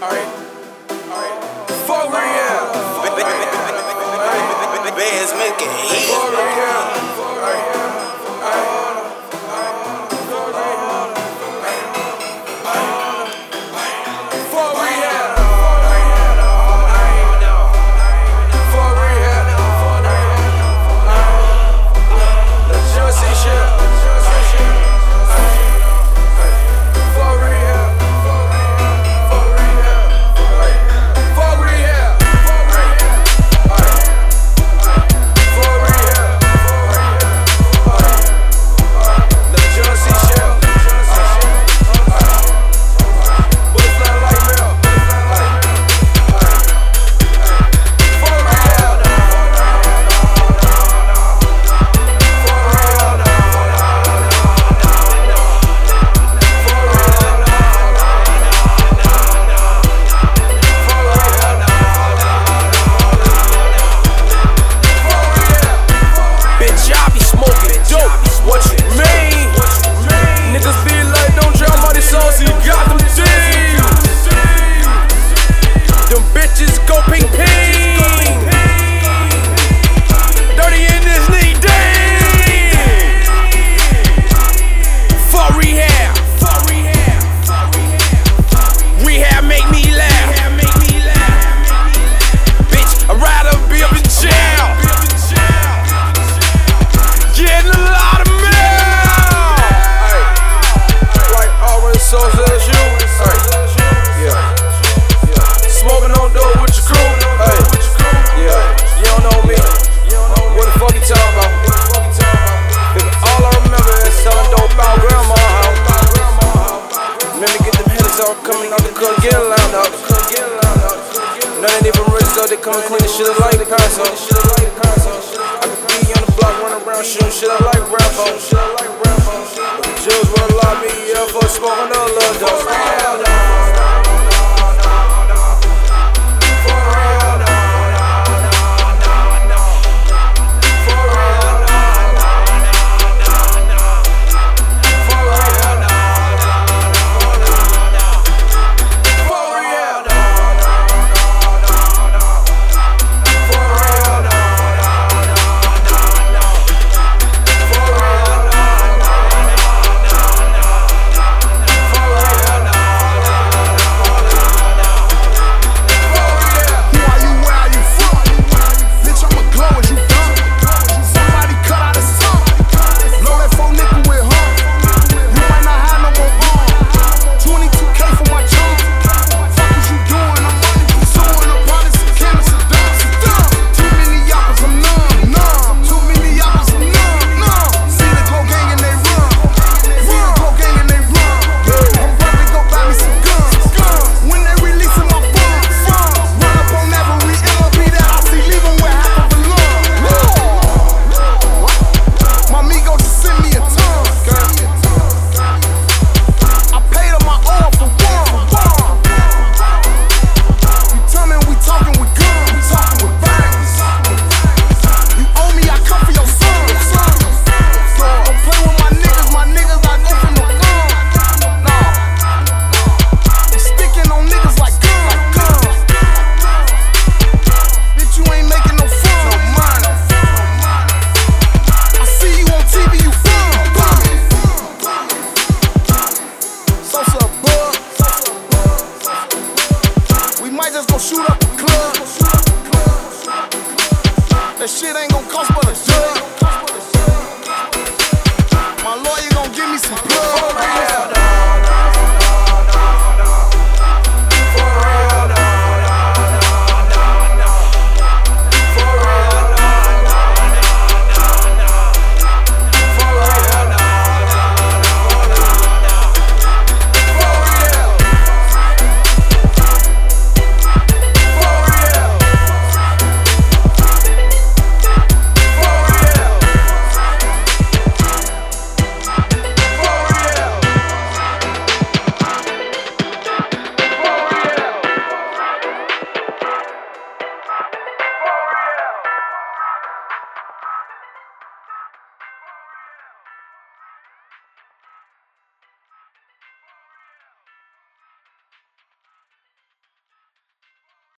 All right. coming out the club getting loud up. None of them rich though, they come and clean the shit up like the console. I could be on the block, run around, shooting shit up like Rambo. But the jewels wanna lobby. ain't gon' cost but a dub.